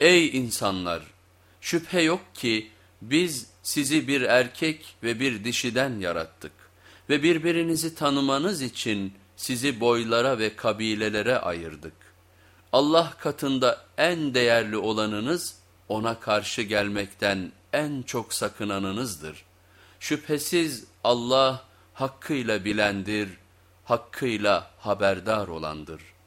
Ey insanlar! Şüphe yok ki biz sizi bir erkek ve bir dişiden yarattık ve birbirinizi tanımanız için sizi boylara ve kabilelere ayırdık. Allah katında en değerli olanınız ona karşı gelmekten en çok sakınanınızdır. Şüphesiz Allah hakkıyla bilendir, hakkıyla haberdar olandır.''